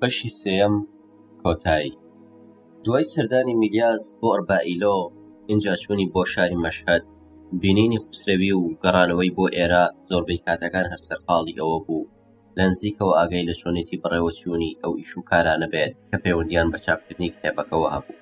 بەشی سێیەم کۆتایی دوای سەردانی میلیاس بۆ ئەربائیلۆ ئینجا چوونی بۆ شاری مەشهد بینینی خوسرەوی و گەڕانەوەی بۆ ئێرە زۆربەی کاتەکان هەر سەرقاڵی ئەوە بوو لە نزیکەوە ئاگای لە چۆنێتی بەڕێوەچوونی ئەو ئیش و کارانە بێت کە پەیوەندیان بە چاپکردنی کتێبەکەەوە هەبوو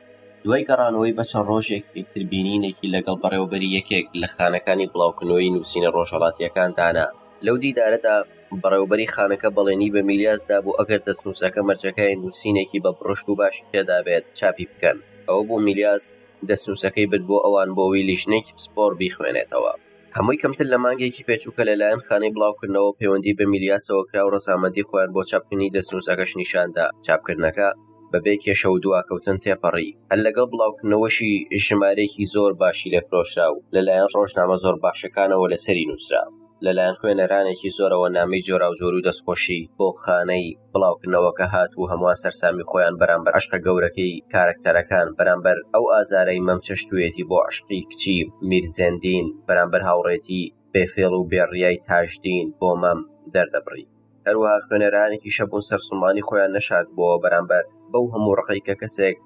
دوای گەڕانەوەی بە چەند ڕۆژێک پێکتر بینینێکی لەگەڵ بەڕێوەبەری یەکێک لە خانەکانی بڵاوکردنەوەی نووسینە ڕۆژهەڵاتیەکان دانا لەو دیدارەدا بەڕێوبەری خانەکە بەڵێنی بە میلیاس دابوو ئەگەر دەستنووسەکە مەرجەکەی نووسینێکی بە بڕشت و باشی تێدابێت چاپی بکەن ئەوە بوو میلیاس دەستنووسەکەی برد بۆ ئەوان بۆ ویلی ژنێکی پسپۆڕ بیخوێنێتەوە هەمووی کەمتر لە مانگێکی پێچووکە لەلایەن خانەی بڵاوکردنەوە پەیوەندی بە میلیا سەوەکرا و ڕەزامەندی خۆیان بۆ چاپکردنی دەستنووسەکەش نیشاندا چاپکردنەکە بەبێ کێشە و دواکەوتن تێپەڕی هەر لەگەڵ بڵاوکردنەوەشی ژمارەیەکی زۆر باشی لێفرۆشرا و لەلایەن ڕۆژنامە زۆر باشەکانەوە لەسەری نووسرا لەلایەن خوێنەرانێکی زۆرەوە نامەی جۆراوجۆر و دەستخۆشی بۆ خانەی بڵاوکردنەوەکە هاتوو هەمووان سەرسامی خۆیان بەرامبەر عەشقە گەورەکەی کارەکتەرەکان بەرامبەر ئەو ئازارەی مەم چەشتوویەتی بۆ عەشقی کچی میر زێندین بەرامبەر هاوڕێتی بێ فێڵ و بێ ڕیای تاجدین بۆ مەم دەردەبڕی هەروەها خوێنەرانێکیشە بوون سەرسوڵمانی خۆیان نەشاردبووەوە بەرامبەر بەو هەموو ڕقەی کە کەسێک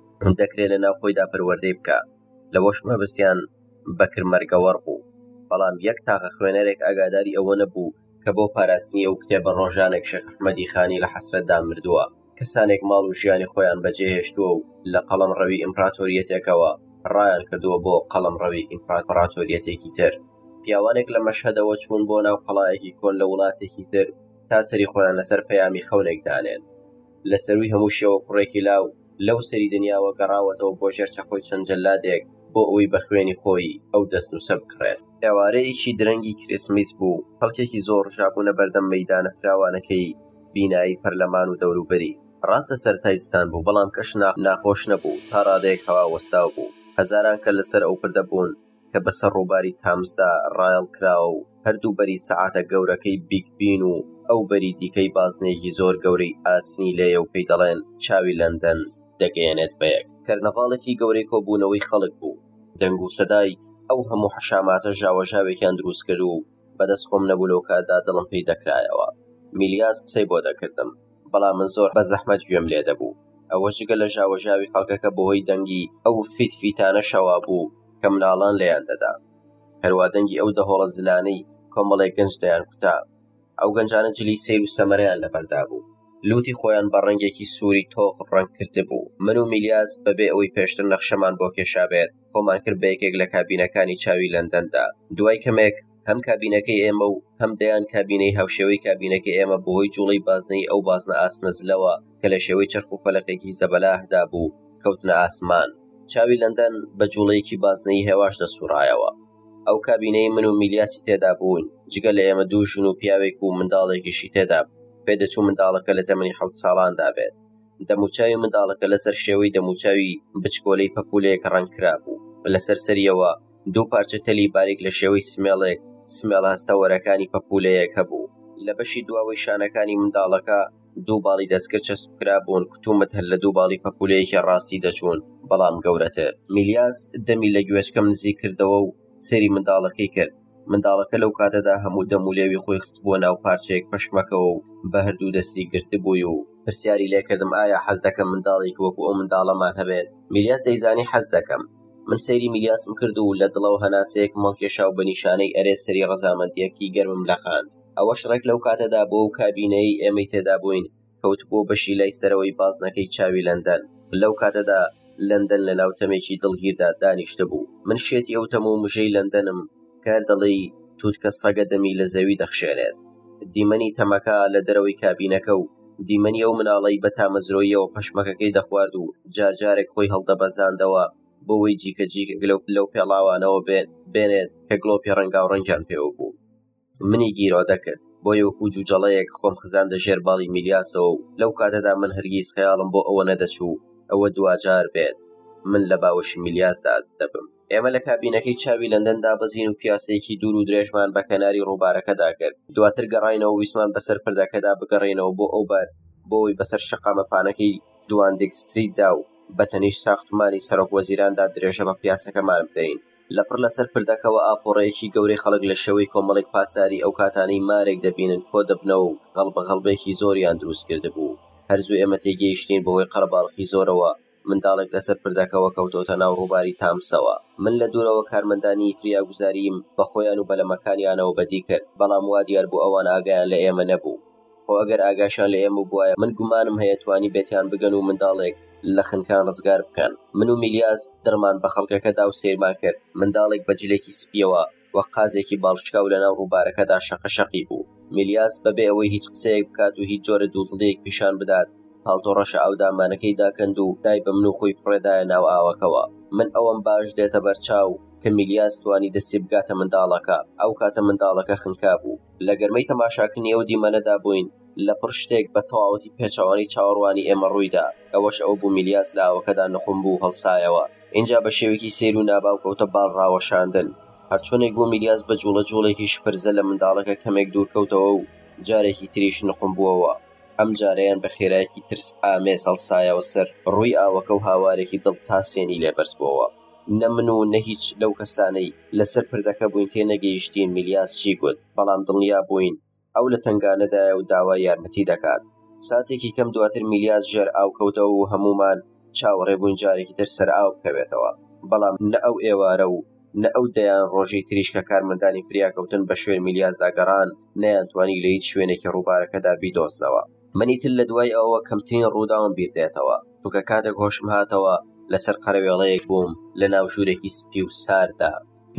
دەکرێت لە ناوخۆیدا پەروەردەی بکە لەوەش مەبەستیان بەکرمەرگەوەڕ بوو بەڵام یەک تاقە خوێنەرێک ئاگاداری ئەوە نەبوو کە بۆ پاراستنی ئەو کتێبە ڕۆژانێک شێخ ئەحمەدی خانی لە حەسرەتدا مردووە کەسانێک ماڵ و ژیانی خۆیان بەجێهێشتووە و لە قەڵەم ڕەوی ئیمپراتۆریەتێکەوە ڕایان کردووە بۆ قەڵەم ڕەوی ئیمپراتۆریەتێکی تر پیاوانێک لە مەشهدەوە چوون بۆ ناو قەڵایەکی کۆن لە وڵاتێکی تر تا سەری خۆیان لەسەر پەیامی خەونێک دانێن لە سەرووی هەموو شێوە کوڕێکی لاو لەو سەری دنیاوە گەڕاوەتەوە بۆ ژێر چەقۆی چەند جەللادێک بۆ ئەوەی بە خوێنی خۆی ئەو دەستنووسە بکڕێت. ئێوارەیەکی درەنگی کریسمیس بوو، خەڵکێکی زۆر ڕژابوونە بەردەم مەیدانە فراوانەکەی بینایی پەرلەمان و دەوروبەری. ڕاستە سەرەتای زستان بوو، بەڵام کەش ناخۆش نەبوو، تا ڕادەیەک هەوا وەستاو بوو. هەزاران کەر لەسەر ئەو پردە بوون. کە بەسەر ڕووباری تامسدا ڕایەڵ کراوە و هەردوو بەری سەعاتە گەورەکەی بیگ بین و ئەو بەری دیکەی بازنەیەکی زۆر گەورەی ئاسنی لێیە و پێی دەڵێن چاوی لەندەن دەگەیەنێت بە یەک کەرنەڤاڵێکی گەورەی کۆبوونەوەی خەڵک بوو دەنگ و سەدای ئەو هەموو حەشاماتە ژاوەژاوێکیان دروست کرد و بەدەست خۆم نەبوو لەو کاتدا دڵم پێی دەکرایەوە میلیاس قسەی بۆ دەکردم بەڵام من زۆر بە زەحمەت گوێم لێ دەبوو ئەوە جگە لە ژاوەژاوی خەڵکەکە بەهۆی دەنگی ئەو فیت فیتانە شەوا بوو کە مناڵان لێیان دەدا هەروە دەنگی ئەو دەهۆڵە زلانەی کۆمەڵێک گەنج دەیان کوتا ئەو گەنجانە جلی سیر و سەمەرەیان لەبەردا بوو لوتی خۆیان بە ڕەنگێکی سووری تۆق ڕەنگ کردبوو من و میلیاس بەبێ ئەوی پێشتر نەخشەمان بۆ کێشابێت خۆمان کرد بە یەکێک لە کابینەکانی چاوی لەندەندا دوای کەمێک هەم کابینەکەی ئێمە و هەم دەیان کابینەی هاوشێوەی کابینەکەی ئێمە بەهۆی جوڵەی بازنەی ئەو بازنە ئاسنە زلەوە کە لە شێوەی چرخ و فەلەقێکی زەبەلاحدا بوو کەوتنە ئاسمان چاوی لەندەن بە جوڵەیەکی بازنەی هێواش دەسوڕایەوە ئەو کابینەی من و میلیاسی تێدا بوون جگە لە ئێمە دوو ژن و پیاوێک و منداڵێکیشی تێدا بوو پێدەچوو منداڵەکە لە تەمەنی حەوت ساڵاندا بێت دەموچاوی منداڵەکە لەسەر شێوەی دەموچاوی بچکۆلەی پەپولەیەک ڕەنگ کرابوو لەسەر سەریەوە دوو پارچە تەلی باریک لە شێوەی سمێڵێک، سمێڵە هەستەوەرەکانی پەپوولەیەک هەبوو. لە بەشی دواوەی شانەکانی منداڵەکە دوو باڵی دەستکرد چەسپکرابوون، کوتومت هەر لە دوو باڵی پەپوولەیەکی ڕاستی دەچوون، بەڵام گەورەتر. میلیاس دەمی لە گوێچکەم نزیک کردەوە و سەیری منداڵەکەی کرد. منداڵەکە لەو کاتەدا هەموو دەم و لێوی خۆی خستبووە ناو پارچەیەک پەشمەکەوە و بە هەردوو دەستی گرتبووی و پرسیاری لێکردم ئایا حەز دەکەم منداڵێکی وەکو ئەو منداڵەمان هەبێت؟ میلیاس دەیزانی حەز دەکەم. من سەیری میلیاسم کرد و لە دڵەوە هەناسەیەک مەڵکێشا و بە نیشانەی ئەرێ سەری ڕەزامەندیەکی گەرمم لەقاند ئەوەش ڕێک لەو کاتەدا بۆ و کابینەی ئێمەی تێدا بووین کەوت بۆ بەشی لای سەرەوەی بازنەکەی چاوی لەندەن لەو کاتەدا لەندەن لە ناوتەمێکی دڵگیردا دانیشتە بوو من شێتی ئەو تەموو مژەی لەندەنم کە دەڵێی تووتکە سەگە دەمی لە زەوی دەخشێنێت دیمەنی تەمەکە لە دەرەوەی کابینەکە و دیمەنی ئەو مناڵەی بە تامەزرۆیەوە پەشمەکەکەی دەخوارد و جارجارێک خۆی هەڵدەبەزاندەوە بۆەوەی جیکە جیکە گلو لەو پێڵاوانەوە بێت بێنێت کە گلۆپی ڕەنگا و ڕەنگیان پێوە بوو منی گیرۆ دەکرد بۆ یوەکو جوجەڵەیەک خۆم خزاندە ژێر باڵی میلیاسەوە و لەو کاتەدا من هەرگیز خەیاڵم بۆ ئەوە نەدەچوو ئەوە دواجار بێت من لە باوەشی میلیاسدا دەبم ئێمە لە کابینەکەی چاوی لەندەن دابەزین و پیاسەیەکی دوور و درێژمان بە کەناری ڕووبارەکەدا کرد دواتر گەڕینەوە ویسمان بەسەر پردەکەدا بگەڕێنەوە بۆ ئەو بەر بۆی بەسەر شەقامە پانەکەی دواندێک ستریتدا و بە تەنیش ساختمانی سەرۆک وەزیراندا درێژە بە پیاسەکەمان بدەین لە پڕ لەسەر پردەکەوە ئاپۆڕەیەکی گەورەی خەڵک لە شێوەی کۆمەڵێک پاساری ئەو کاتانەی مارێک دەبینن کۆ دەبنەوە و غەڵبەغەڵبێکی زۆریان دروست کردبوو هەرزوو ئێمە تێگەیشتین بەهۆی قەرەباڵخی زۆرەوە منداڵێک لەسەر پردەکەوە کەوتۆتە ناو ڕووباری تامسەوە. من لە دوورەوە کارمەندانی فریاگوزارییم بە خۆیان و بەلەمەکانیانەوە بەدی کرد، بەڵام وا دیار بوو ئەوان ئاگایان لە ئێمە نەبوو. خۆ ئەگەر ئاگاشان لە ئێمە بووایە، من گومانم هەیە توانیبێتیان بگەن و منداڵێک لە خنکان ڕزگار بکەن. من و میلیاس دڕمان بە خەڵکەکە دا و سەیرمان کرد. منداڵێک بە جلێکی سپییەوە. وەک قازێکی باڵشکاو لەناو ڕووبارەکەدا شەقەشەقی بوو. میلیاس بەبێ ئەوەی هیچ قسەیەک بکات و هیچ جۆرە دوودڵییەک پیشان بدات، پاڵتۆ ڕەشە ئاودامانەکەی داکەند و دای بە من و خۆی فڕێدایە ناو ئاوەکەوە. من ئەوەم باش دێتە بەرچاو کە میلیاس توانی دەستی بگاتە منداڵەکە. ئەو کاتە منداڵەکە خنکابوو. لە گەرمەی تەماشاکردنی ئەو دیمەنەدا بووین. لەپڕ شتێک بە تەواوەتی پێچەوانەی چاوەڕوانی ئێمە ڕوویدا، ئەوەش ئەوە بوو میلیاس لە ئاوەکەدا نوقم بوو و هەڵسایەوە، ئینجا بە شێوەیەکی سەیر و ناباو کەوتە باڵ ڕاوەشاندن. هەرچۆنێک بوو میلیاس بە جووڵە جووڵێکی شپرزە لە منداڵەکە کەمێک دوور کەوتەوە و جارێکی تریش نوقم بووەوە، ئەمجارەیان بە خێرایەکی ترس ئامێز هەڵسایەوە سەر ڕووی ئاوەکە و هاوارێکی دڵ تاسێنی لێ بەرز بووەوە. نە من و نە هیچ لەو کەسانەی لەسەر پردەکە بووین تێنەگەیشتین میلیاس چی گوت، بەڵام دڵنیا بووین ئەو لە تەنگانەدایە و داوای یارمەتی دەکات ساتێکی کەم دواتر میلیاس ژێر ئاو کەوتەوە و هەمومان چاوەڕێ بووین جارێکی تر سەر ئاو بکەوێتەوە بەڵام نە ئەو ئێوارە و نە ئەو دەیان ڕۆژەی تریش کە کارمەندانی فریاکەوتن بە شوێن میلیاسدا گەڕان نەیانتوانی لە هیچ شوێنێکی ڕووبارەکەدا بیدۆزنەوە منی تر لە دوای ئەوە کەمترین ڕووداوم بیردێتەوە چونکە کاتێک هۆشم هاتەوە لەسەر قەرەوێڵەیەک بووم لە ناو ژوورێکی سپی و ساردا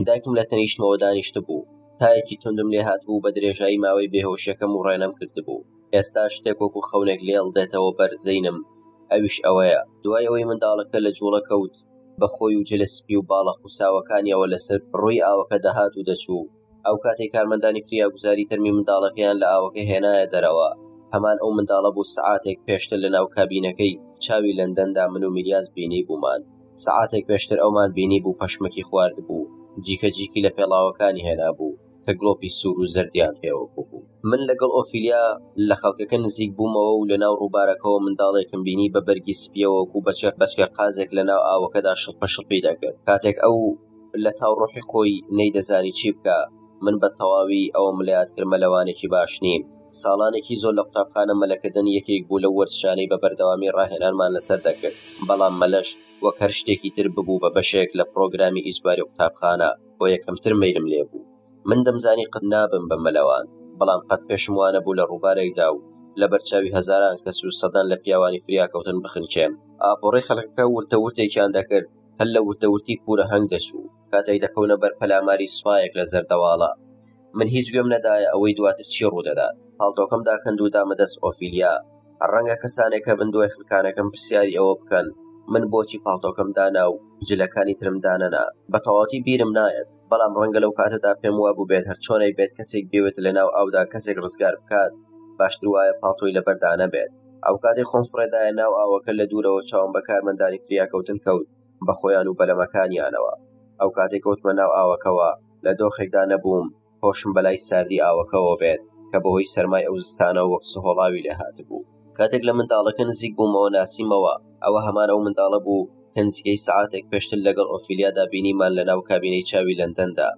دایکم لە تەنیشتمەوە دانیشتبوو تایەکی تونندم لێ هاتبوو بە درێژایی ماوەی بێهۆشیەکەم و ڕێنەم کردبوو ئێستا شتێک وەکو خەونێک لێڵ دێتەوە بەر زینم ئەویش ئەوەیە دوای ئەوەی منداڵەکە لە جوڵە کەوت بە خۆی و جلە سپی و باڵە خوساوەکانیەوە لەسەر ڕووی ئاوەکە دەهات و دەچوو ئەو کاتی کارمەندانی فریاگوزاری تەرمی منداڵەکەیان لە ئاوەکە هێنایە دەرەوە هەمان ئەو منداڵە بوو سعاتێک پێشتر لە ناو کابینەکەی چاوی لەندەندا من و میلیاز بینی بوومان سەعاتێک پێشتر ئەومان بینی بوو پەشمەکی خوارد بوو جیکە جیکی لە پێڵاوەکانی هێنا بوو کە گڵۆپی سوور و زەردیان پێوە بوو من لەگەڵ ئۆفیلیا لە خەڵکەکە نزیک بوومەوە و لە ناو ڕووبارەکەەوە منداڵێکم بینی بە بەرگی سپیەوەکو بەچێ بەچێ قازێک لە ناو ئاوەکەدا شڵپە شڵپی دەکرد کاتێک ئەو لە تاو ڕۆحی خۆی نەیدەزانی چی بکە من بە تەواوی ئەوم لە یادکرمە لەوانێکی باش نین ساڵانێکی زۆر لە قوتابخانە مەلەکردن یەکێک بوو لەو وەرزشانەی بە بەردەوامی ڕاهێنانمان لەسەر دەکرد، بەڵام مەلەش وەک هەر شتێکی تر ببوو بە بەشێک لە پڕۆگرامی ئیجباری قوتابخانە، بۆ یەکەمتر مەیلم لێ بوو. من دەمزانی قەت نابم بە مەلەوان، بەڵام قەت پێشم وا نەبوو لە ڕووبارێکدا و لەبەرچاوی هەزاران کەس و سەدان لە پیاوانی فریاکەوتن بخنکێم. ئاپۆڕەی خەڵکەکە ورتە ورتێکیان دەکرد، هەر لە ورتە ورتی پوورە هەنگ دەچوو، کاتێک دەکەونە بەر پەلاماری سوپایەک لە زەردەواڵە. من هیچ گوێم نەدایە ئەوەی دواتر چی ڕوودەدا پاڵتۆکەم داکەند و دامە دەست ئۆفیلیا ڕەنگە کەسانێکە بن دوای خنکانەکەم پرسیاری ئەوە بکەن من بۆچی پاڵتۆکەم دانا و جلەکانی ترم دانەنا بە تەواتی بیرم نایەت بەڵام ڕەنگە لەو کاتەدا پێم وابوو بێت هەر چۆنەی بێت کەسێک بێت لە ناو ئاودا کەسێک ڕزگار بکات باشتر وایە پاڵتۆی لەبەردانە بێت ئەو کاتی خۆم فڕێدایە ناو ئاوەکە لە دوورەوە چاوم بە کارمەندانی فریاکەوتن کەوت بە خۆیان و بەرەمەکانیانەوە ئەو کاتێک کەوتمە ناو ئاوەکەوە لە دۆخێکدا نەبووم هۆشم بەلای ساردی ئاوەکەەوە بێت کە بەوەی سەرمای ئەو زستانە وەک سهۆڵاوی لێ هاتبوو کاتێک لە منداڵەکە نزیک بوومەوە ناسیمەوە ئەوە هەمان ئەو منداڵە بوو کەنجگەی سعاتێک پێشتر لەگەڵ ئۆفیلیادا بینیمان لە ناو کابینەی چاوی لەندەندا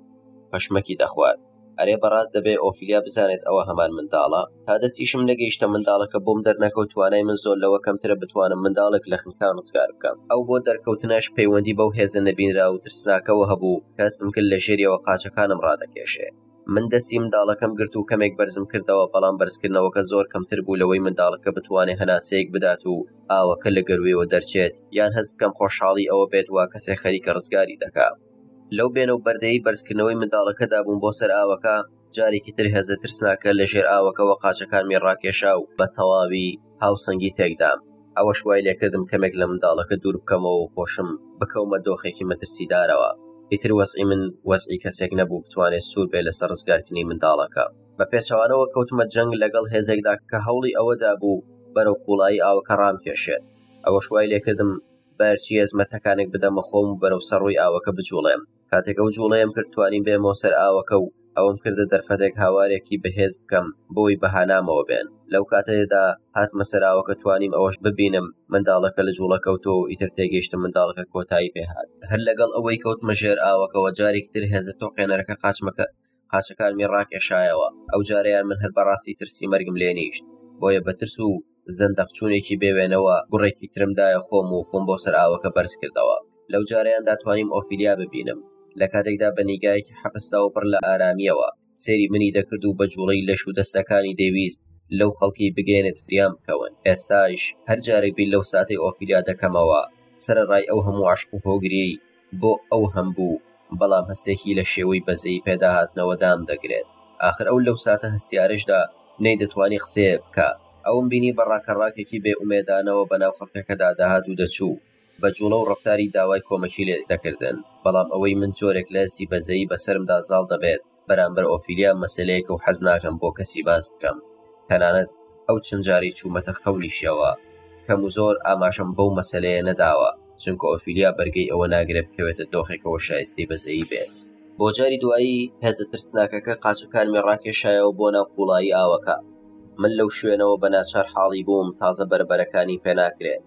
پەشمەکی دەخوارد ئەرێ بەڕاست دەبێ ئۆفیلیا بزانێت ئەوە هەمان منداڵە تا دەستیشم نەگەیشتە منداڵەکە بۆم دەرنەکەوت توانای من زۆر لەوە کەمترە بتوانم منداڵێک لە خنکان ڕزگار بکەم ئەو بۆ دەرکەوتنەش پەیوەندی بەو هێزە نەبینرا و ترسناکەوە هەبوو کە سمکل لە ژێریەوە قاچەکانم ڕادەکێشێ من دەستی منداڵەکەم گرت و کەمێک بەرزم کردەوە بەڵام بەرزکردنەوەکە زۆر کەمتر بوو لەوەی منداڵەکە بتوانێت هەناسەیەک بدات و ئاوەکە لە گەروێەوە دەرچێت یان هەست بکەم خۆشحاڵی ئەوە بێت وا کەسێک خەریکە ڕزگاری دەکات لەو بێلە و بەردەی بەرزکردنەوەی منداڵەکەدا بووم بۆ سەر ئاوەکە جارێکی تر هێزە ترسناکە لە ژێر ئاوەکەەوە قاچەکانمی ڕاکێشا و بە تەواوی هاوسەنگی تێکدام ئەوەش وای لێکردم کەمێک لە منداڵەکە دوور بکەمەوە و خۆشم بکەومە دۆخێکی مەترسیدارەوە ئیتر وەزعی من وەزعی کەسێک نەبوو بتوانێت سوور بێ لەسەر ڕزگارکردنی منداڵەکە بە پێچەوانەوە کەوتمە جەنگ لەگەڵ هێزێکدا کە هەوڵی ئەوەدا بوو بەرەو قوڵایی ئاوەکە ڕام کێشێت ئەوە شوای لێکردم بەرچی هێزمە تەکانێک بدەمە خۆم و بەرەو سەڕووی ئاوەکە بجوڵێم کاتێک ئەو جوڵەیەم کرد توانیم بێمەوە سەر ئاوەکە و ئەوم کردە دەرفەتێک هاوارێکی بەهێز بکەم بۆی بەهانامەوە بێن لەو کاتەیەدا هاتمە سەراوەکە توانیم ئەوەش ببینم منداڵەکە لە جوڵەکەوتۆ ئیتر تێگەیشتم منداڵەکە کۆتایی پێهات هەر لەگەڵ ئەوەی کەوتمە ژێر ئاوەکەەوە جارێکتر هێزە تۆقێنەرەکە قاچمەکە قاچەکانمی ڕاکێشایەوە ئەو جارەیان من هەر بەڕاستی ترسی مەرگم لێ نیشت بۆیە بەترس و زەندەقچوونێکی بێوێنەوە گوڕێکی ترمدایە خۆم و خۆم بۆ سەر ئاوەکە بەرز کردەوە لەو جارەیاندا توانیم ئۆفیلیا ببینم لە کاتێکدا بە نیگایەکی حەپستا و پڕ لە ئارامیەوە سێری منی دەکرد و بە جوڵەی لەش و دەستەکانی دەویست لەو خەڵکی بگەێنێت فریام بکەون ئێستاش هەر جارێک بیر لەو ساتەی ئۆفیلیا دەکەمەوە سەرڕای ئەو هەموو عشق و هۆگری بۆ ئەو هەم بوو، بەڵام هەستێکی لە شێوەی بەزەیی پێداهاتنەوە دام دەگرێت. ئاخر ئەو لەو ساتە هەستیارەشدا نەیدەتوانی قسەیەک بکا. ئەوم بینی بە ڕاکەڕاکێکی بێ ئومێدانەوە بە ناو خەڵکەکەدا دەهات و دەچوو. بە جووڵە و ڕەفتاری داوای کۆمەکی لێ دەکردن. بەڵام ئەوەی من جۆرێک لە هەستی بەزەیی بە سەرمدا زاڵ دەبێت. بەرامبەر ئۆفیلیا مەسەلەیەکە و حەز ناکەم بۆ کەسی باس بکەم تەنانەت ئەو چەند جاری چوومەتە خەونیشەوە کەم و زۆر ئاماژەم بەو مەسەلەیە نەداوە چونکە ئۆفیلیا بەرگەی ئەوە ناگرێت بکەوێتە دۆخێکەوە شایستەی بەزەیی بێت بۆ جاری دوایی هێزە ترسناکەکە قاچەکانمی ڕاکێشایەوە بۆ ناو قوڵایی ئاوەکە من لەو شوێنەوە بە ناچار حاڵی بووم تازە بەربەرەکانی پێناکرێت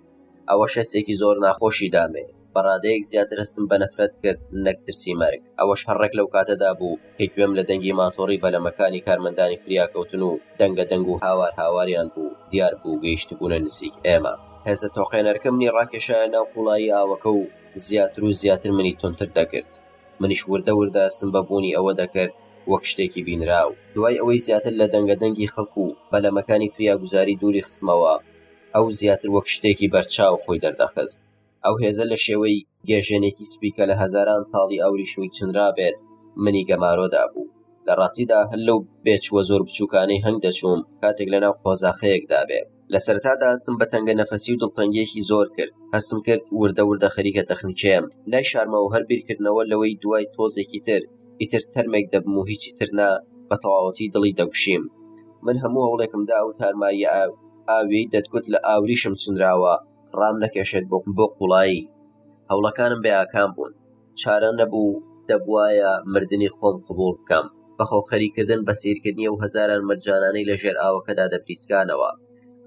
ئەوەش هەستێکی زۆر ناخۆشی دامێ، بە ڕادەیەک زیاتر هەستم بە نەفرەت کرد نەک ترسی مەرگ، ئەوەش هەر ڕێک لەو کاتەدا بوو کە گوێم لە دەنگی ماتۆڕی بەلەمەکانی کارمەندانی فریاکەوتن و دەنگە دەنگ و هاوار هاواریان بوو، دیار بوو گەیشتبوونە نزیک ئێمە. هێزە تۆقێنەرەکە منی ڕاکێشایە ناو قوڵایی ئاوەکە و زیاتر و زیاتر منی توندتر دەکرد، منیش وردە وردە هەستم بە بوونی ئەوە دەکرد وەک شتێکی بینراو، دوای ئەوەی زیاتر لە دەنگە دەنگی خەڵک و بەلەمەکانی فریاگوزاری دووری خستمەوە، ئەو زیاتر وەک شتێکی بەرچاو خۆی دەردەخست ئەو هێزە لە شێوەی گێژێنێکی سپیکە لە هەزاران تاڵی ئەوریشمی چنرا بێت منی گەمارۆدا بوو لە ڕاستیدا هەر لەو بێچوە زۆر بچووکانەی هەنگ دەچووم کاتێک لەناو قۆزاخەیەکدا بێت لە سەرتا داستم بە تەنگە نەفەسی و دڵتەنگێکی زۆر کرد هەستم کرد وردە وردە خەریکە دەخنچێم لای شارمەوە هەر بیرکردنەوە لەوەی دوای تۆزێکی تر ئیتر تەرمێک دەبم و هیچی ترنا بە تەواوەتی دڵی دەگوشیم من هەموو هەوڵێکمدا ئەو تارماییە ئاوی دەتگوت لە ئاوریشم چنراوە ڕام نەکێشێت بۆ بۆ قوڵایی هەوڵەکانم بێ ئاکام بوون چارە نەبوو دەبواە مردنی خۆم قوبول بکەم بەخۆ خەریکردن بە سیرکردنی و هەزاران مەرجانانەی لە ژێر ئاوەکەدا دەپریسکانەوە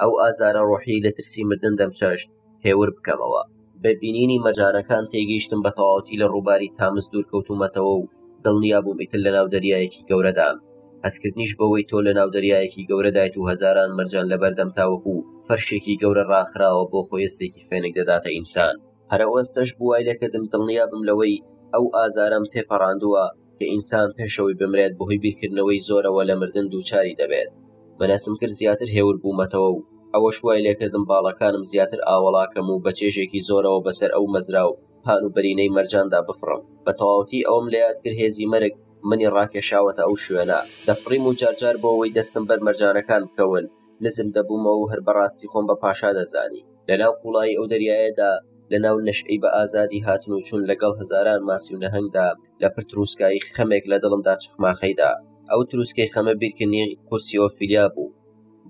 ئەو ئازارە ڕۆحی لە ترسی مردن دەمچەشت هێور بکەمەوە. بە بینینی مەجارەکان تێگەیشتم بە تەواوەتی لە ڕووباری تامس دوورکەوتوومەتەوە و دڵنیا بووم ئیتر لەناو دەریایەکی گەورەدام. هەستکردنیش بەوەی تۆ لەناو دەریایەکی گەورەدایت و هەزاران مەرجان لەبەردەم تاوەکو فەرشێکی گەورە ڕاخراوە بۆ خۆێستێکی فێنک دەداتە ئینسان. هەر ئەو هەستەش بوو وای لێکردم دڵنیا بم لەوەی ئەو ئازارەم تێپەڕاندووە. کە ئینسان پێش ئەوەی بمرێت بەهۆی بیرکردنەوەی زۆرەوە لە مردن دووچاری دەبێت من هەستم کرد زیاتر هێور بوومەتەوە و ئەوەش وای لێکردم باڵەکانم زیاتر ئاوەڵاکەم و بە چێژێکی زۆرەوە بەسەر ئەو مەزرا و پان و بەرینەی مەرجاندا بفڕم بە تەواوەتی ئەوم لە یاد کرد هێزی مەرگ منی ڕاکێشاوەتە ئەو شوێنە دەفڕیم و جارجار بۆ ئەوەی دەستم بەر مەرجانەکان بکەون نزم دەبوومەوە و هەر بەڕاستی خۆم بە پاشا دەزانی لەناو قوڵایی ئەو دەریایەدا لەناو نەشعی بە ئازادی هاتن و چون لەگەڵ هەزاران ماسی و نەهەنگدا لە پر تروسکایی خەمێک لە دڵمدا چخماخەیدا ئەو تروسکەی خەمە بیرکردنی قورسی ئۆفیلیا بوو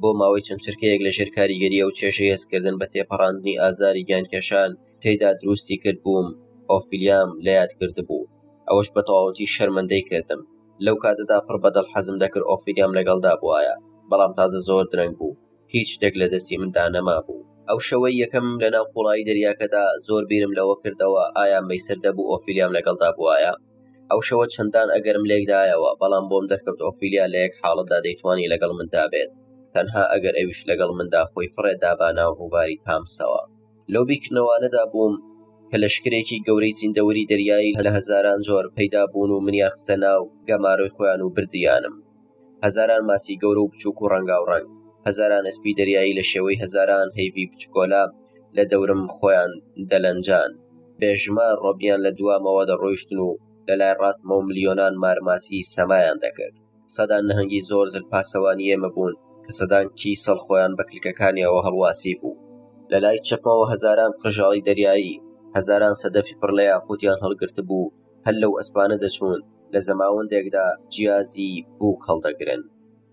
بۆ ماوەی چەند چرکەیەک لە ژێر کاریگەریە و چێژە هێزکردن بە تێپەڕاندنی ئازاری گیانکێشان تێدا دروستی کرد بووم ئۆفیلیام لە یاد کرد بوو ئەوەش بە تەواوەتی شەرمەندەی کردم لەو کاتەدا پڕ بەدڵ حەزم دەکرد ئۆفیلیام لەگەڵدا بواە بەڵام تازە زۆر درەنگ بوو هیچ شتێک لە دەستی مندا نەمابوو. ئەو شەوەی یەکەم لەناو قوڵایی دەریاکەدا زۆر بیرم لەوە کردەوە ئایا مەیسەر دەبوو ئۆفیلیام لەگەڵدا بوایە؟ ئەو شەوە چەندان ئەگەرم لێکدایەوە، بەڵام بۆم دەرکەوت ئۆفیلیا لە یەک حاڵەتدا دەیتوانی لەگەڵ مندا بێت، تەنها ئەگەر ئەویش لەگەڵ مندا خۆی فڕێ دابا ناو ڕووباری تامسەوە. لەو بیرکردنەوانەدا بووم کە لەشکرێکی گەورەی زیندەوەری دەریایی لە هەزاران جۆر پەیدا بوون و منیان خستە ناو گەمارۆی خۆیان و بردیانم. هەزاران ماسی گەورە و بچووک و ڕەنگاوڕەنگ هەزاران ئەسپی دەریایی لە شێوەی هەزاران هەیڤی بچکۆلا لە دەورم خۆیان دەلەنجان بێژمار ڕۆبیان لە دوامەوە دەڕۆیشتن و لە لای ڕاستمە و ملیۆنان مارماسی سەمایان دەکرد سەدان نەهەنگی زۆر زل پاسەوانی ئێمە بوون کە سەدان کی سەڵ خۆیان بە کلکەکانیەوە هەڵواسی بوو لە لای چەپمەوە هەزاران قژاڵی دەریایی هەزاران سەدەفی پڕ لە یاقوتیان هەڵگرت بوو هەر لەو ئەسپانە دەچوون لە زەماوەندێکدا جیازی بووک هەڵدەگرن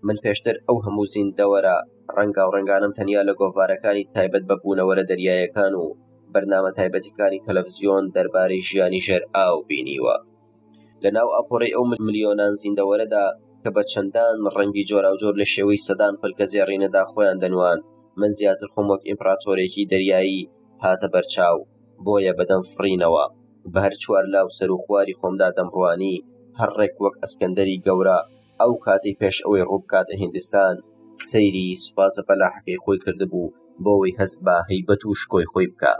من پێشتر ئەو هەموو زیندەوەرە ڕەنگا و ڕەنگانم تەنیا لە گۆڤارەکانی تایبەت بە بوونەوەرە دەریایەکان و بەرنامە تایبەتیکانی تەلەڤزیۆن دەربارەی ژیانی ژێر ئاو بینیوە لە ناو ئاپۆرەی ئەو ملیۆنان زیندەوەرەدا کە بە چەندان ڕەنگی جۆراوجۆر لە شێوەی سەدان پلکە زێڕینەدا خۆیان دەنوان من زیاتر خۆم وەک ئیمپراتۆرێکی دەریایی هاتە بەرچاو بۆیە بەدەم فڕینەوە بە هەر چوار لاو سەر و خواری خۆمدا دەمڕوانی هەر ڕێک وەک ئەسکەندەری گەورە ئەو کاتەی پێش ئەوەی ڕوو بکاتە هیندستان سەیری سوپا زەبەلاحەکەی خۆی کردبوو بۆەوەی هەست بە هەیبەت و شکۆی خۆی بکە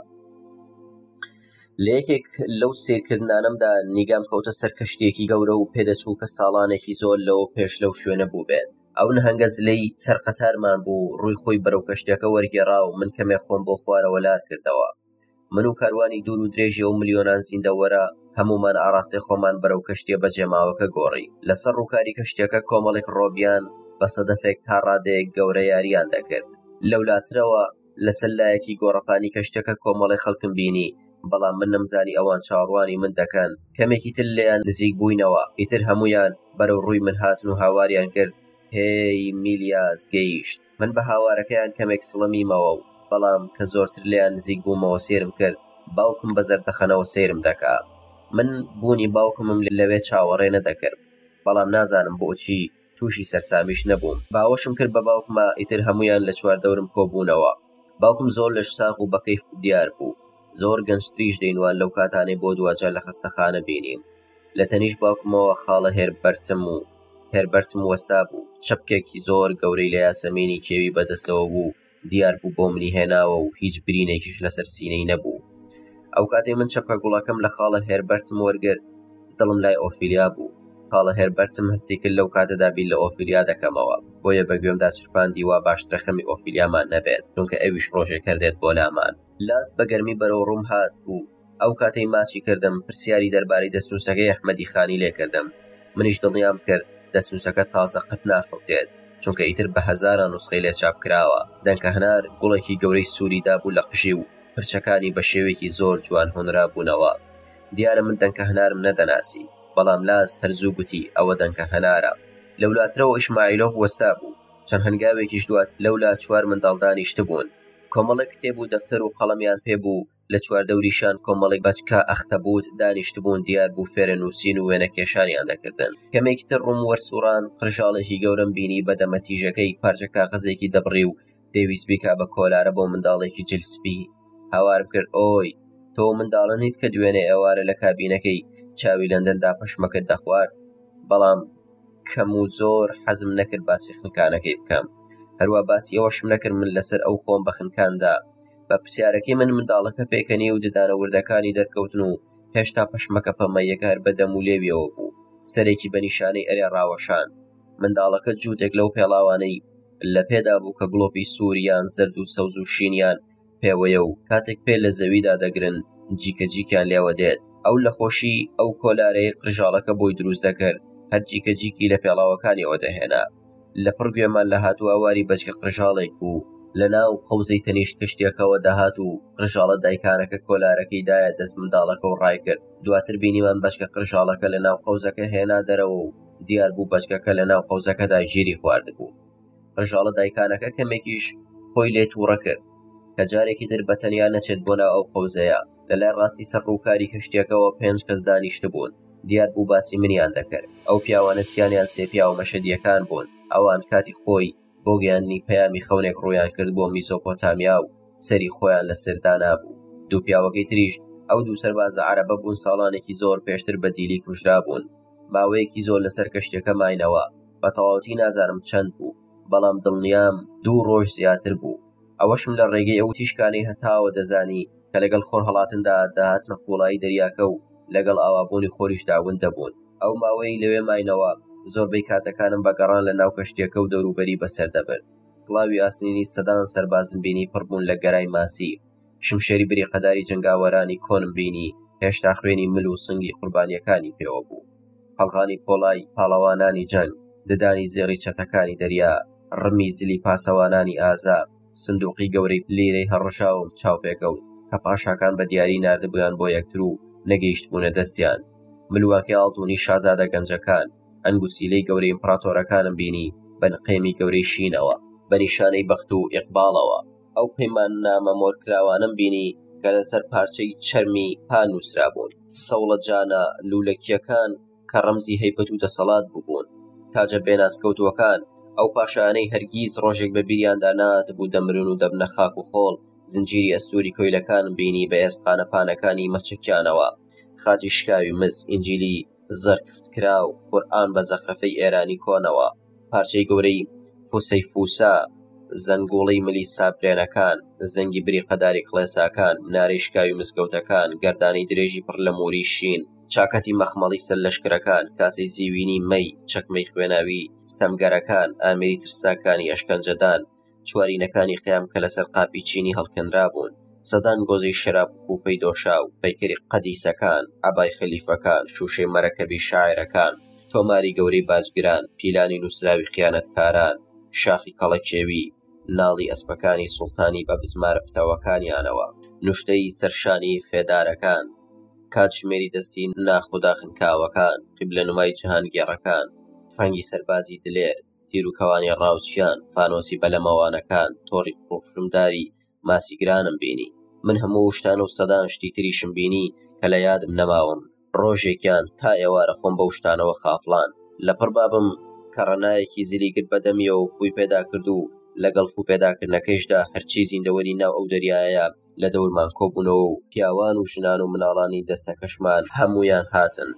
لە یەکێک لەو سیرکردنانەمدا نیگام کەوتە سەر کەشتێکی گەورە و پێدەچوو کە ساڵانێکی زۆر لەوە پێش لەو شوێنە بووبێت ئەو نهەنگە زلەی سەر قەتارمان بوو ڕووی خۆی بەرەو کەشتەکە وەرگێڕا و من کەمێک خۆم بۆ خوارەوە لار کردەوە من و کاروانی دوور و درێژی ئەو ملیۆنان زیندەوەرە هەمومان ئاراستەی خۆمان بەرەو کەشتێ بەجێماوەکە گۆڕی لەسەر ڕووکاری کەشتەکە کۆمەڵێک ڕۆبیان بە سەدەفێک تا ڕادەیەک گەورە یاریان دەکرد لەولاترەوە لەسەر لایەکی گۆڕەپانی کەشتیەکە کۆمەڵێ خەڵکم بینی بەڵام من نەمزانی ئەوان چاوەڕوانی من دەکەن کەمێکی تر لێیان نزیک بووینەوە ئیتر هەمویان بەرەو ڕووی من هاتن و هاواریان کرد هێی میلیاس گەیشت من بە هاوارەکەیان کەمێک سڵەمیمەوە و بەڵام کە زۆرتر لێیان نزیک بوومەوە سێرم کرد باوکم بە زەردەخەنەوە سەیرم دەکا من بوونی باوکمم لەوێ چاوەڕێ نەدەکرد بەڵام نازانم بۆچی توشی سەرسامیش نەبووم باوەشم کرد بە باوکما ئیتر هەموویان لە چوار دەورم کۆبوونەوە باوکم زۆر لەش ساغ و بەکەیف دیار بوو زۆر گەنجتریش دەینوان لەو کاتانەی بۆ دواجار لە خەستەخانە بینیم لە تەنیشت باوکمەوە خاڵە هێربەرتم و هێربەرتم وەستابوو چەپکێکی زۆر گەورەی لە یاسەمینی کێوی بەدەستەوە بوو دیار بوو بۆ منی هێناوە و هیچ برینێکیش لەسەر سینەی نەبوو ئەو کاتەی من چەپکە گوڵەکەم لە خاڵە هێربەرتم وەرگر دڵم لای ئۆفیلیا بوو خاڵە هێربەرتم هەستی کرد لەو کاتەدا بیر لە ئۆفیلیا دەکەمەوە بۆیە بە گوێمدا چرپاندی وا باشترە خەمی ئۆفیلیامان نەبێت چونکە ئەویش ڕۆژێک هەردێت بۆ لامان لاس بە گەرمی بەرەو ڕووم هات بوو ئەو کاتەی ماچی کردم پرسیاری دەربارەی دەستنووسەکەی ئەحمەدی خانی لێ کردم منیش دڵنیام کرد دەستنووسەکە تازە قەت نافەوتێت چونکە ئیتر بە هەزاران نوسخەی لێ چاپ کراوە دەنکە هەنار گوڵێکی گەورەی سووری دابوو لە قژی و پرچەکانی بە شێوەیەکی زۆر جوان هۆنرا بوونەوە دیارە من دەنکە هەنارم نەدەناسی بەڵام لاس هەرزوو گوتی ئەوە دەنکە هەنارە لەولاترەوە ئیشماعیلۆف وەستا بوو چەند هەنگاوێکیش دوات لەولا چوار منداڵدانیشت بوون کۆمەڵێک کتێب و دەفتەر و قەڵەمیان پێ بوو لە چواردەوریشان کۆمەڵی بەچکە ئەختەبووت دانیشتبوون دیار بوو فێرە نووسین و وێنە کێشانیان دەکردن کەمێکی تر ڕوم وەرسوڕان قژاڵێکی گەورم بینی بە دەمە تیژەکەی پارچە کاغزێکی دەبڕی و دەویست بیکا بە کۆلارە بۆ منداڵێکی جلسپی هاوار کرد ئۆی تۆ منداڵە نیت کە دوێنێ ئێوارە لە کابینەکەی چاوی لەندەندا پەشمەکە دەخوارد بەڵام کەم و زۆر حەزم نەکرد باسی خنکانەکەی بکەم هەروە باسی ئەوەشم نەکرد من لەسەر ئەو خۆم بە خنکاندا بە پرسیارەکەی من منداڵەکە پێکەنی و ددانە وردەکانی دەرکەوتن و هێشتا پەشمەکە پەمە یەکار بە دەم و لێویەوە بوو سەرێکی بە نیشانەی ئەرێ ڕاوەشان منداڵەکە جووتێک لەو پێڵاوانەی لە پێدا بوو کە گڵۆپی سووریان زرد و سەوز و شینیان پێوەیە و کاتێک پێ لە زەویدا دەگرن جیکە جیکیان لێوە دێت ئەو لە خۆشی ئەو کۆلارەی قژاڵەکە بۆی دروست دەکرد هەرجیکە جیکی لە پێڵاوەکانیەوە دەهێنا لەپڕ گوێمان لە هات و ئاواری بەچکە قژاڵێک بوو لە ناو قەوزەی تەنیشت کەشتێکەوە دەهات و قژاڵە دایکانەکە کۆلارەکەی دایە دەست منداڵەکە و ڕایکرد دواتر بینیمان بەچکە قژاڵەکە لە ناو قەوزەکە هێنا دەرەوە و دیار بوو بەچکەکە لە ناو قەوزەکەدا ژیری خواردبوو قژاڵە دایکانەکە کەمێکیش خۆی لێ تووڕە کرد کە جارێکی در بەتەنیا نەچێت بۆ ناو ئەو قەوزەیە لە لای ڕاستی سەر ڕووکاری کەشتیەکەەوە پێنج کەس دانیشتبوون دیار بوو باسی منیان دەکرد ئەو پیاوانە سیانیان سێ پیاوە مەشەدیەکان بوون ئەوان کاتی خۆی بۆ گەیاندنی پەیامی خەونێک ڕویان کرد بۆ میزۆپۆتامیا و سەری خۆیان لە سەردانا بوو دوو پیاوەکەی تریش ئەو دوو سەربازە عربە بوون ساڵانێکی زۆر پێشتر بە دیلی کوژرا بوون ماوەیەکی زۆر لەسەر کەشتەکە ماینەوە بە تەواوەتی نازانم چەند بوو بەڵام دڵنیام دوو ڕۆژ زیاتر بوو ئەوەشم لە ڕێگەی ئەو تیشکانەی هەتاوە دەزانی کە لەگەڵ خۆر هەڵاتندا دەهاتنە قوڵایی دەریاکە و لەگەڵ ئاوابوونی خۆریشدا ون دەبوون ئەو ماوەی لەوێ ماینەوە زۆربەی کاتەکانم بە گەڕان لە ناو کەشتیەکە و دەوروبەری بەسەر دەبرد کڵاوی ئاسنینی سەدان سەربازم بینی پڕبوون لە گەرای ماسی شمشێری بریقەداری جنگاوەرانی کۆنم بینی هێشتا خوێنی مل و سنگی قوربانیەکانی پێوە بوو قەڵغانی پۆڵای پاڵەوانانی جەنگ، ددانی زێڕی چەتەکانی دەریا، ڕمی زلی پاسەوانانی ئازا، سندووقی گەورەی لیرەی هەڕەشاوم چاوپێکەوت کە پاشاکان بە دیاری ناردبوویان بۆ یەکتر و نەگەیشتبوونە دەستیان. ملوانکەی ئاڵتوونی شازادە گەنجەکان، ئەنگوسیلەی گەورەی ئیمپڕاتۆرەکانم بینی بە نقێمی گەورەی شینەوە، بە نیشانەی بەخت و ئیقباڵەوە. ئەو پەیماننامە مۆرکراوانم بینی کە لەسەر پارچەی چەرمی پا نووسرابوون سەوڵەجانە لوولەکیەکان کە ڕەمزی هەیبەت و دەسەڵات ببوون تاجە بێناسکەوتووەکان ئەو پاشانەی هەرگیز ڕۆژێک بە بیریاندا ناتبوو دەمرون و دەبنە خاک و خۆڵ زنجیری ئەستوری کۆیلەکان بینی بە ئێسقانە پانەکانی مەچەکیانەوە خاجی شکاوی مس ئینجیلی زەرکفت کراو قورئان بە زەخرەفەی ئێرانی کۆنەوە پارچەی گەورەی فوسەیفوسا، زەنگوڵەی ملی سابرێنەکان، زەنگی بریقەداری کڵێساکان، منارەی شکاوی مزگەوتەکان، گەردانی درێژی پڕ لە موری شین، چاکەتی مەخمەڵی سەر لەشکرەکان، کاسەی زیوینی مەی، چەکمەی خوێناوی ستەمگەرەکان، ئامێری ترسناکانی ئەشکەنجەدان، چوارینەکانی قیام کە لەسەر قاپی چینی هەڵکەنرا بوون سەدان گۆزی شەراب کوپەی دۆشا و پەیکەری قەدیسەکان عبای خەلیفەکان شوشەی مەرەکەبی شاعرەکان تۆماری گەورەی باجگران پیلانی نووسراوی خیانەتکاران شاخی کەڵەکێوی ناڵی ئەسپەکانی سوڵتانی بە بزمارە پتەوەکانیانەوە نوشتەی سەرشانی خێدارەکان کاتژمێری دەستی ناخدا خنکاوەکان قیبلە نمای جیهانگێڕەکان تفەنگی سەربازی دلێر تیروکەوانی ڕاوچیان، فانۆسی بەلەمەوانەکان، تۆڕی قوڕشمداری ماسیگرانم بینی. من هەموو شتان و سەدان شتی تریشم بینی کە لە یادم نەماون. ڕۆژێکیان تا ئێوارە خۆم بەو شتانەوە خافڵاند. لەپڕ بابم کەڕەنایەکی زلی گرت بە دەمیەوە و فووی پێدا کرد و لەگەڵ فوو پێداکردنەکەیشدا هەرچی زیندەوەری ناو ئەو دەریایەیە لە دەورمان کۆبوونەوە و پیاوان و ژنان و مناڵانی دەستەکەشمان هەموویان هاتن.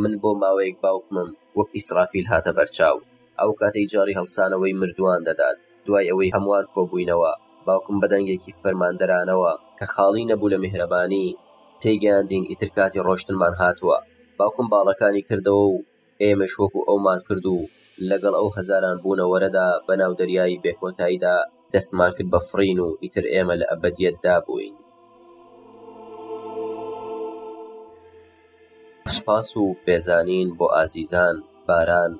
من بۆ ماوەیەک باوکمم وەک ئیسرافیل هاتە بەرچاو، ئەو کاتەی جاڕی هەڵسانەوەی مردووان دەدات، دوای ئەوەی هەمووان کۆبووینەوە، باوکم بە دەنگێکی فەرماندەرانەوە، کە خاڵی نەبوو لە میهرەبانی، تێیگەیاندین ئیتر کاتی ڕۆشتنمان هاتووە، باوکم باڵەکانی کردەوە و ئێمەش وەکو ئەومان کرد و لەگەڵ ئەو هەزاران بوونەوەرەدا بەناو دەریایی بێکۆتاییدا، دەستمان کرد بە فڕین و ئیتر ئێمە لە ئەبەدیەتدا بووین. سپاس و پێزانین بۆ ئازیزان باران،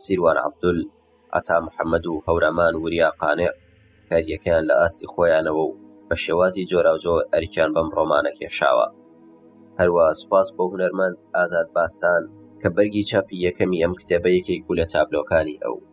سیروان عەبدول، عەتا محەمەد و هەورامان وریا قانع کارییەکەیان لە ئاستی خۆیانەوە و بە شێوازی جۆراوجۆر ئەرکیان بەم ڕۆمانە کێشاوە. هەروا سپاس بۆ هونەرمەند ئازاد باستان کە بەرگی چاپی یەکەمی ئەم کتێبە یەکێک بوو لە تابلۆکانی ئەو.